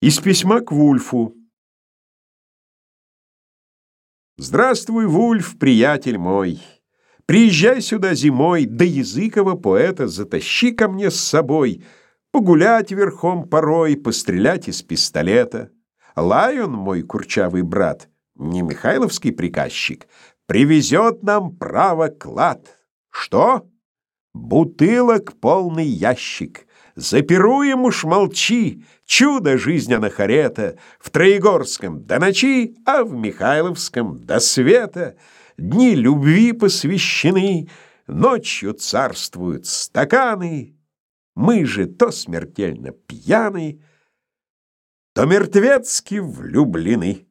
Из письма к Вульфу. Здравствуй, Вульф, приятель мой. Приезжай сюда зимой, да языкова поэта затащи ко мне с собой, погулять верхом порой, пострелять из пистолета. Лайон, мой курчавый брат, не Михайловский приказчик, привезет нам право клад. Что? Бутылок полный ящик. Запируем уж молчи, чудо жизнь Анахарета, В Троегорском до ночи, а в Михайловском до света. Дни любви посвящены, ночью царствуют стаканы, Мы же то смертельно пьяны, то мертвецки влюблены.